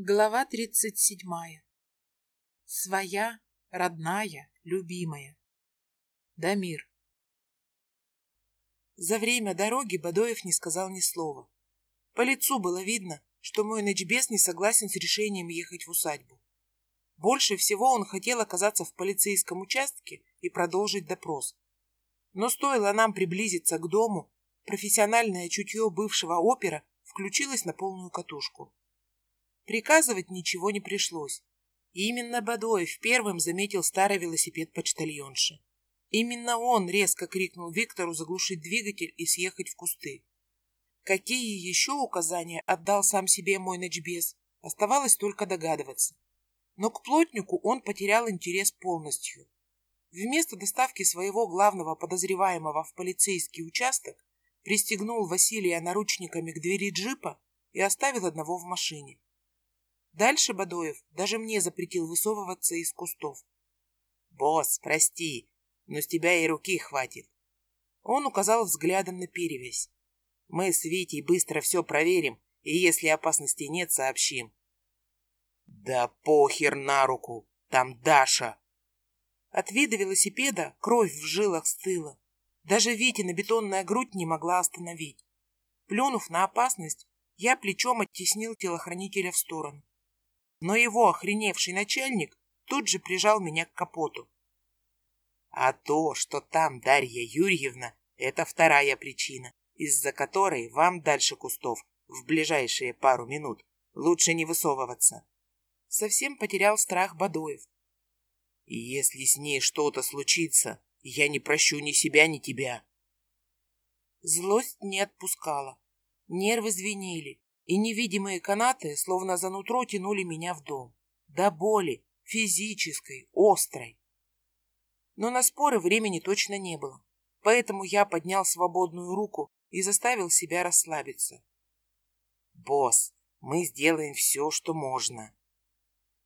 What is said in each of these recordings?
Глава тридцать седьмая. Своя, родная, любимая. Дамир. За время дороги Бадоев не сказал ни слова. По лицу было видно, что мой ночбес не согласен с решением ехать в усадьбу. Больше всего он хотел оказаться в полицейском участке и продолжить допрос. Но стоило нам приблизиться к дому, профессиональное чутье бывшего опера включилось на полную катушку. Приказывать ничего не пришлось. Именно Бадоев первым заметил старый велосипед почтальонши. Именно он резко крикнул Виктору заглушить двигатель и съехать в кусты. Какие еще указания отдал сам себе мой ночбес, оставалось только догадываться. Но к плотнику он потерял интерес полностью. Вместо доставки своего главного подозреваемого в полицейский участок пристегнул Василия наручниками к двери джипа и оставил одного в машине. Дальше Бадоев даже мне запретил высовываться из кустов. «Босс, прости, но с тебя и руки хватит». Он указал взглядом на перевязь. «Мы с Витей быстро все проверим, и если опасности нет, сообщим». «Да похер на руку, там Даша!» От вида велосипеда кровь в жилах стыла. Даже Витина бетонная грудь не могла остановить. Плюнув на опасность, я плечом оттеснил телохранителя в сторону но его охреневший начальник тут же прижал меня к капоту. А то, что там Дарья Юрьевна, это вторая причина, из-за которой вам дальше кустов в ближайшие пару минут лучше не высовываться. Совсем потерял страх Бадоев. И если с ней что-то случится, я не прощу ни себя, ни тебя. Злость не отпускала. Нервы звенели и невидимые канаты, словно за нутро, тянули меня в дом. До боли, физической, острой. Но на споры времени точно не было, поэтому я поднял свободную руку и заставил себя расслабиться. «Босс, мы сделаем все, что можно».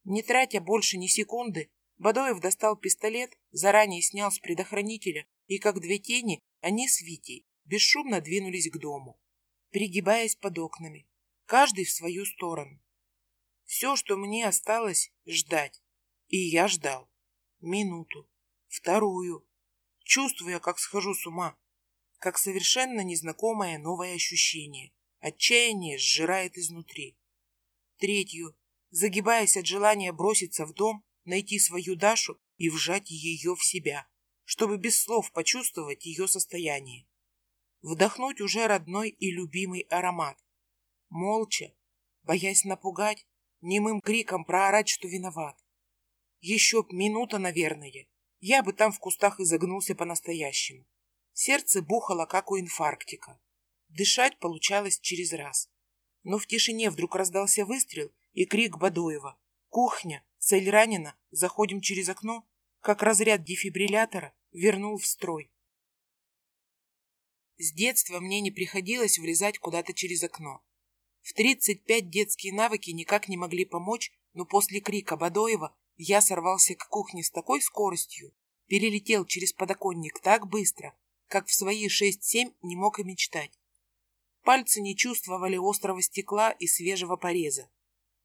Не тратя больше ни секунды, Бадоев достал пистолет, заранее снял с предохранителя, и как две тени они с Витей бесшумно двинулись к дому, пригибаясь под окнами каждый в свою сторону. Все, что мне осталось, ждать. И я ждал. Минуту, вторую, чувствуя, как схожу с ума, как совершенно незнакомое новое ощущение. Отчаяние сжирает изнутри. Третью, загибаясь от желания броситься в дом, найти свою Дашу и вжать ее в себя, чтобы без слов почувствовать ее состояние. Вдохнуть уже родной и любимый аромат, молча, боясь напугать, немым криком проорать, что виноват. Еще б минута, наверное, я бы там в кустах изогнулся по-настоящему. Сердце бухало, как у инфарктика. Дышать получалось через раз. Но в тишине вдруг раздался выстрел и крик Бадоева. «Кухня! Цель ранена! Заходим через окно!» Как разряд дефибриллятора вернул в строй. С детства мне не приходилось влезать куда-то через окно. В 35 детские навыки никак не могли помочь, но после крика Бадоева я сорвался к кухне с такой скоростью, перелетел через подоконник так быстро, как в свои 6-7 не мог и мечтать. Пальцы не чувствовали острого стекла и свежего пореза.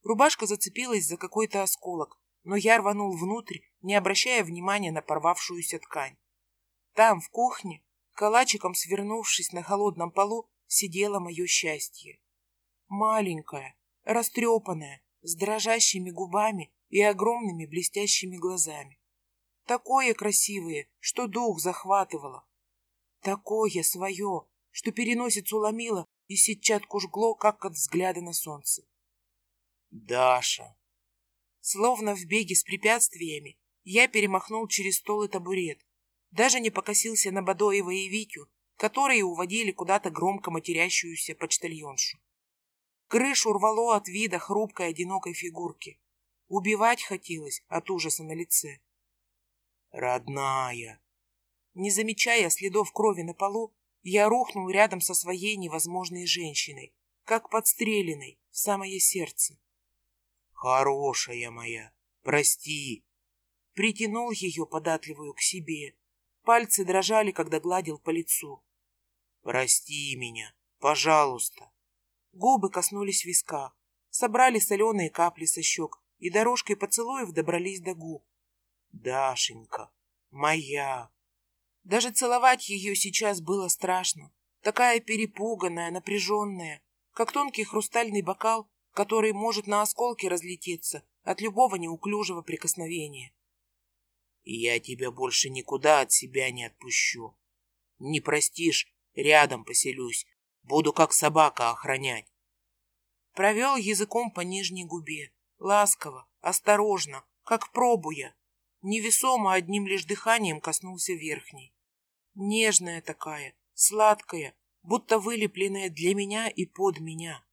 Рубашка зацепилась за какой-то осколок, но я рванул внутрь, не обращая внимания на порвавшуюся ткань. Там, в кухне, калачиком свернувшись на холодном полу, сидело мое счастье. Маленькая, растрепанная, с дрожащими губами и огромными блестящими глазами. Такое красивое, что дух захватывало. Такое свое, что переносицу ломило и сетчатку жгло, как от взгляда на солнце. Даша. Словно в беге с препятствиями, я перемахнул через стол и табурет. Даже не покосился на Бадоева и Витю, которые уводили куда-то громко матерящуюся почтальоншу. Крышу рвало от вида хрупкой одинокой фигурки. Убивать хотелось от ужаса на лице. «Родная!» Не замечая следов крови на полу, я рухнул рядом со своей невозможной женщиной, как подстреленной в самое сердце. «Хорошая моя, прости!» Притянул ее податливую к себе. Пальцы дрожали, когда гладил по лицу. «Прости меня, пожалуйста!» Губы коснулись виска. собрали соленые капли со щек и дорожкой поцелуев добрались до губ. Дашенька, моя. Даже целовать ее сейчас было страшно. Такая перепуганная, напряженная, как тонкий хрустальный бокал, который может на осколки разлететься от любого неуклюжего прикосновения. Я тебя больше никуда от себя не отпущу. Не простишь, рядом поселюсь, буду как собака охранять. Провел языком по нижней губе, ласково, осторожно, как пробуя. Невесомо одним лишь дыханием коснулся верхней. Нежная такая, сладкая, будто вылепленная для меня и под меня.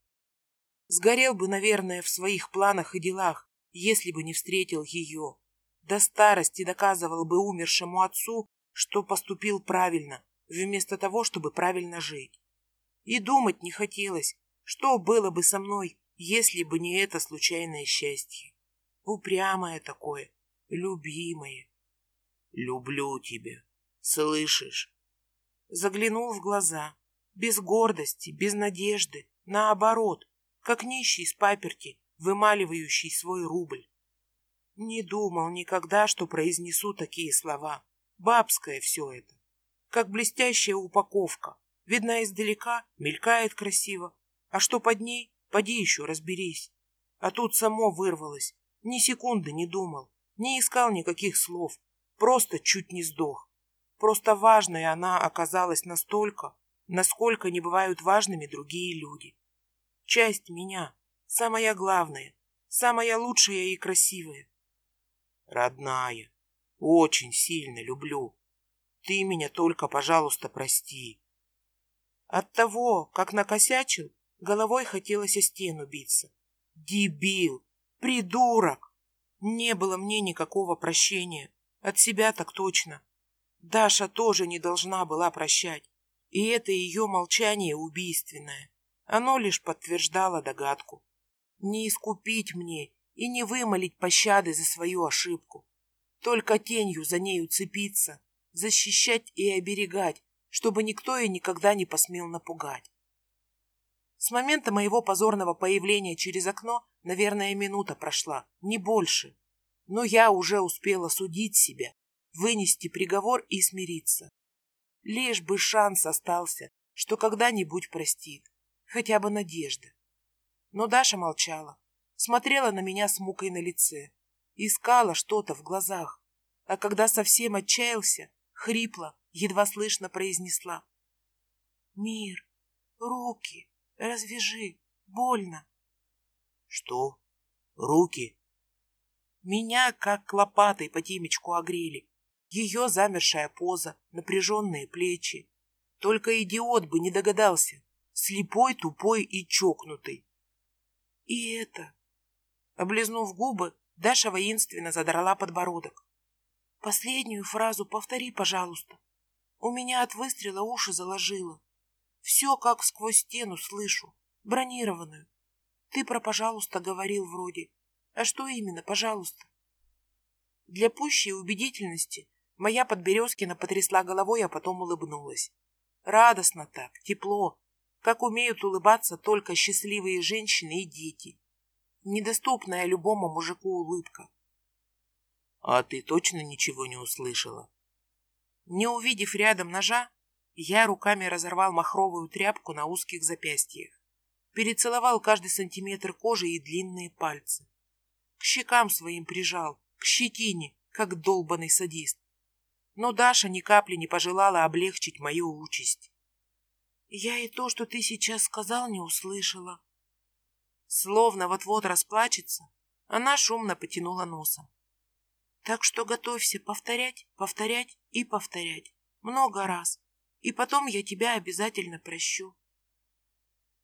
Сгорел бы, наверное, в своих планах и делах, если бы не встретил ее. До старости доказывал бы умершему отцу, что поступил правильно, вместо того, чтобы правильно жить. И думать не хотелось, что было бы со мной, если бы не это случайное счастье. Упрямое такое, любимое. Люблю тебя, слышишь? Заглянул в глаза, без гордости, без надежды, наоборот, как нищий с паперти, вымаливающий свой рубль. Не думал никогда, что произнесу такие слова. Бабское все это. Как блестящая упаковка. Видна издалека, мелькает красиво. А что под ней, поди еще разберись. А тут само вырвалось. Ни секунды не думал, не искал никаких слов. Просто чуть не сдох. Просто важной она оказалась настолько, насколько не бывают важными другие люди. Часть меня, самая главная, самая лучшая и красивая. Родная, очень сильно люблю. Ты меня только, пожалуйста, прости. От того, как накосячил, головой хотелось о стену биться. Дебил! Придурок! Не было мне никакого прощения. От себя так точно. Даша тоже не должна была прощать. И это ее молчание убийственное. Оно лишь подтверждало догадку. Не искупить мне и не вымолить пощады за свою ошибку. Только тенью за нею цепиться, защищать и оберегать, чтобы никто и никогда не посмел напугать. С момента моего позорного появления через окно, наверное, минута прошла, не больше. Но я уже успела судить себя, вынести приговор и смириться. Лишь бы шанс остался, что когда-нибудь простит хотя бы надежда. Но Даша молчала, смотрела на меня с мукой на лице, искала что-то в глазах, а когда совсем отчаялся, хрипло, едва слышно произнесла. «Мир, руки, развяжи, больно». «Что? Руки?» Меня как лопатой по темечку огрели. Ее замершая поза, напряженные плечи. Только идиот бы не догадался, слепой, тупой и чокнутый. И это... Облизнув губы, Даша воинственно задрала подбородок. Последнюю фразу повтори, пожалуйста. У меня от выстрела уши заложило. Все как сквозь стену слышу, бронированную. Ты про «пожалуйста» говорил вроде. А что именно «пожалуйста»? Для пущей убедительности моя Подберезкина потрясла головой, а потом улыбнулась. Радостно так, тепло, как умеют улыбаться только счастливые женщины и дети. Недоступная любому мужику улыбка. А ты точно ничего не услышала? Не увидев рядом ножа, я руками разорвал махровую тряпку на узких запястьях. Перецеловал каждый сантиметр кожи и длинные пальцы. К щекам своим прижал, к щетине, как долбанный садист. Но Даша ни капли не пожелала облегчить мою участь. Я и то, что ты сейчас сказал, не услышала. Словно вот-вот расплачется, она шумно потянула носом. Так что готовься повторять, повторять и повторять. Много раз. И потом я тебя обязательно прощу.